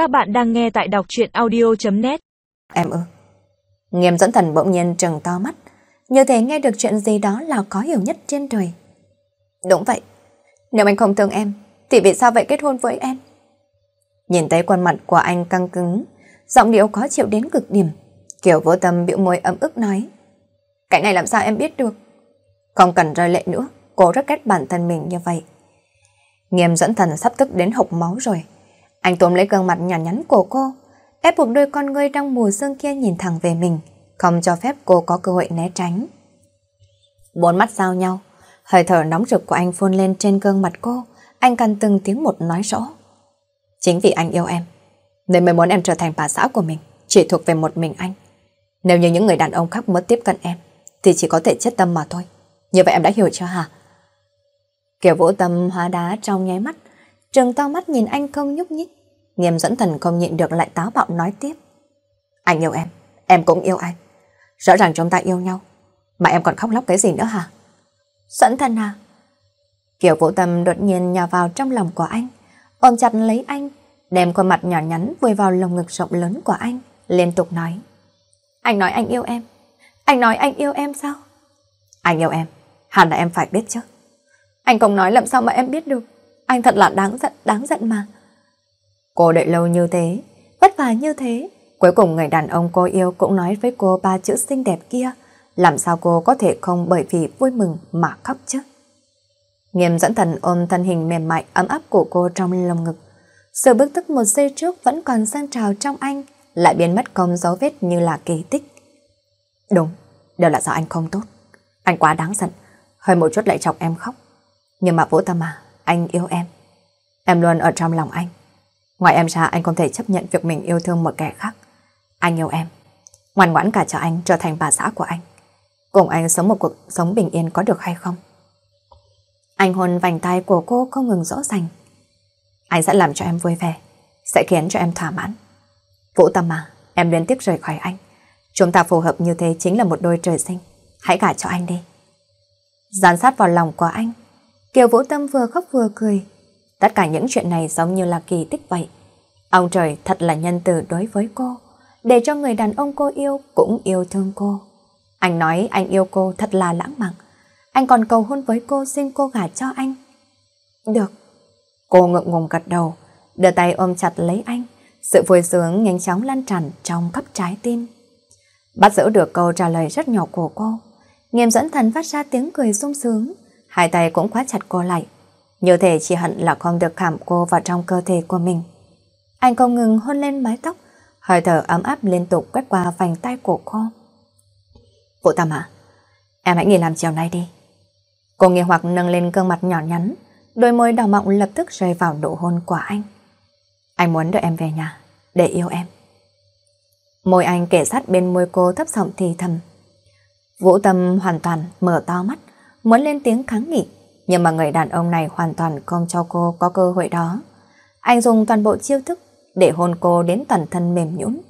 Các bạn đang nghe tại đọc truyện audio.net Em ư? Nghiêm dẫn thần bỗng nhiên trừng to mắt, như thể nghe được chuyện gì đó là có hiểu nhất trên đời. Đúng vậy, nếu anh không thương em, thì vì sao vậy kết hôn với em? Nhìn thấy khuôn mặt của anh căng cứng, giọng điệu khó chịu đến cực điểm. Kiểu vô tâm biểu môi ấm ức nói. Cái này làm sao em biết được? Không cần rơi lệ nữa, cô rất ghét bản thân mình như vậy. Nghiêm dẫn thần sắp tức đến hộc máu rồi. Anh tôm lấy gương mặt nhỏ nhắn của cô, ép buộc đôi con ngươi trong mù sương kia nhìn thẳng về mình, không cho phép cô có cơ hội né tránh. Bốn mắt giao nhau, hơi thở nóng rực của anh phun lên trên gương mặt cô, anh cần từng tiếng một nói rõ. Chính vì anh yêu em, nên mới muốn em trở thành bà xã của mình, chỉ thuộc về một mình anh. Nếu như những người đàn ông khác mất tiếp cận em, thì chỉ có thể chết tâm mà thôi. Như vậy em đã hiểu chưa hả? Kiểu vỗ tâm hóa đá trong nháy mắt, trừng to mắt nhìn anh không nhúc nhích. Nghiêm dẫn thần không nhịn được lại táo bạo nói tiếp. Anh yêu em, em cũng yêu anh. Rõ ràng chúng ta yêu nhau, mà em còn khóc lóc cái gì nữa hả? Dẫn thần à? Kiểu vũ tâm đột nhiên nhào vào trong lòng của anh, ôm chặt lấy anh, đem khuôn mặt nhỏ nhắn vùi vào lồng ngực rộng lớn của anh, liên tục nói. Anh nói anh yêu em. Anh nói anh yêu em sao? Anh yêu em, hẳn là em phải biết chứ. Anh không nói làm sao mà em biết được. Anh thật là đáng giận, đáng giận mà. Cô đợi lâu như thế, vất vả như thế. Cuối cùng người đàn ông cô yêu cũng nói với cô ba chữ xinh đẹp kia. Làm sao cô có thể không bởi vì vui mừng mà khóc chứ? Nghiêm dẫn thần ôm thân hình mềm mại ấm áp của cô trong lồng ngực. Sự bức tức một giây trước vẫn còn sang trào trong anh, lại biến mất không dấu vết như là kỳ tích. Đúng, đều là do anh không tốt. Anh quá đáng giận, hơi một chút lại chọc em khóc. Nhưng mà Vũ Tâm à, anh yêu em. Em luôn ở trong lòng anh. Ngoài em ra anh không thể chấp nhận việc mình yêu thương một kẻ khác. Anh yêu em. Ngoan ngoãn cả cho anh trở thành bà xã của anh. Cùng anh sống một cuộc sống bình yên có được hay không? Anh hôn vành tay của cô không ngừng rõ ràng. Anh sẽ làm cho em vui vẻ, sẽ khiến cho em thỏa mãn. Vũ Tâm à, em liên tiếp rời khỏi anh. Chúng ta phù hợp như thế chính là một đôi trời sinh. Hãy gả cho anh đi. dán sát vào lòng của anh, Kiều Vũ Tâm vừa khóc vừa cười. Tất cả những chuyện này giống như là kỳ tích vậy. Ông trời thật là nhân từ đối với cô, để cho người đàn ông cô yêu cũng yêu thương cô. Anh nói anh yêu cô thật là lãng mạn. Anh còn cầu hôn với cô xin cô gả cho anh. Được. Cô ngượng ngùng gật đầu, đưa tay ôm chặt lấy anh. Sự vui sướng nhanh chóng lan tràn trong khắp trái tim. Bắt giữ được câu trả lời rất nhỏ của cô. Nghiêm dẫn thần phát ra tiếng cười sung sướng. Hai tay cũng quá chặt cô lại. Như thể chỉ hận là không được khảm cô vào trong cơ thể của mình. Anh không ngừng hôn lên mái tóc, hơi thở ấm áp liên tục quét qua vành tay của cô. Vũ Tâm à, em hãy nghỉ làm chiều nay đi. Cô nghi hoặc nâng lên gương mặt nhỏ nhắn, đôi môi đỏ mọng lập tức rơi vào nụ hôn của anh. Anh muốn đợi em về nhà, để yêu em. Môi anh kể sát bên môi cô thấp giọng thì thầm. Vũ Tâm hoàn toàn mở to mắt, muốn lên tiếng kháng nghị, nhưng mà người đàn ông này hoàn toàn không cho cô có cơ hội đó. Anh dùng toàn bộ chiêu thức để hôn cô đến toàn thân mềm nhũn.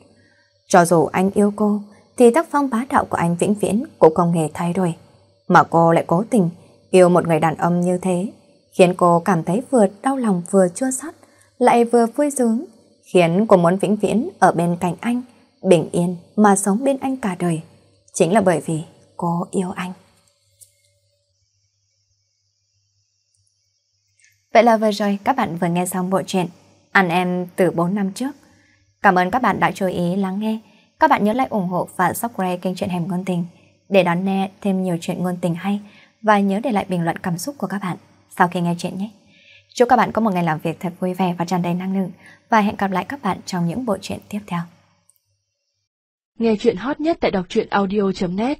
Cho dù anh yêu cô, thì tác phong bá đạo của anh vĩnh viễn cũng không hề thay đổi. Mà cô lại cố tình yêu một người đàn ông như thế, khiến cô cảm thấy vừa đau lòng vừa chua xót, lại vừa vui sướng, khiến cô muốn vĩnh viễn ở bên cạnh anh, bình yên mà sống bên anh cả đời. Chính là bởi vì cô yêu anh. Vậy là vừa rồi các bạn vừa nghe xong bộ truyện Anh em từ 4 năm trước. Cảm ơn các bạn đã chú ý lắng nghe. Các bạn nhớ like, ủng hộ và subscribe kênh truyện Hẻm Ngôn Tình để đón nghe thêm nhiều chuyện ngôn tình hay và nhớ để lại bình luận cảm xúc của các bạn sau khi nghe chuyện nhé. Chúc các bạn có một ngày làm việc thật vui vẻ và tràn đầy năng lượng và hẹn gặp lại các bạn trong những bộ truyện tiếp theo. Nghe chuyện hot nhất tại đọc truyện audio.net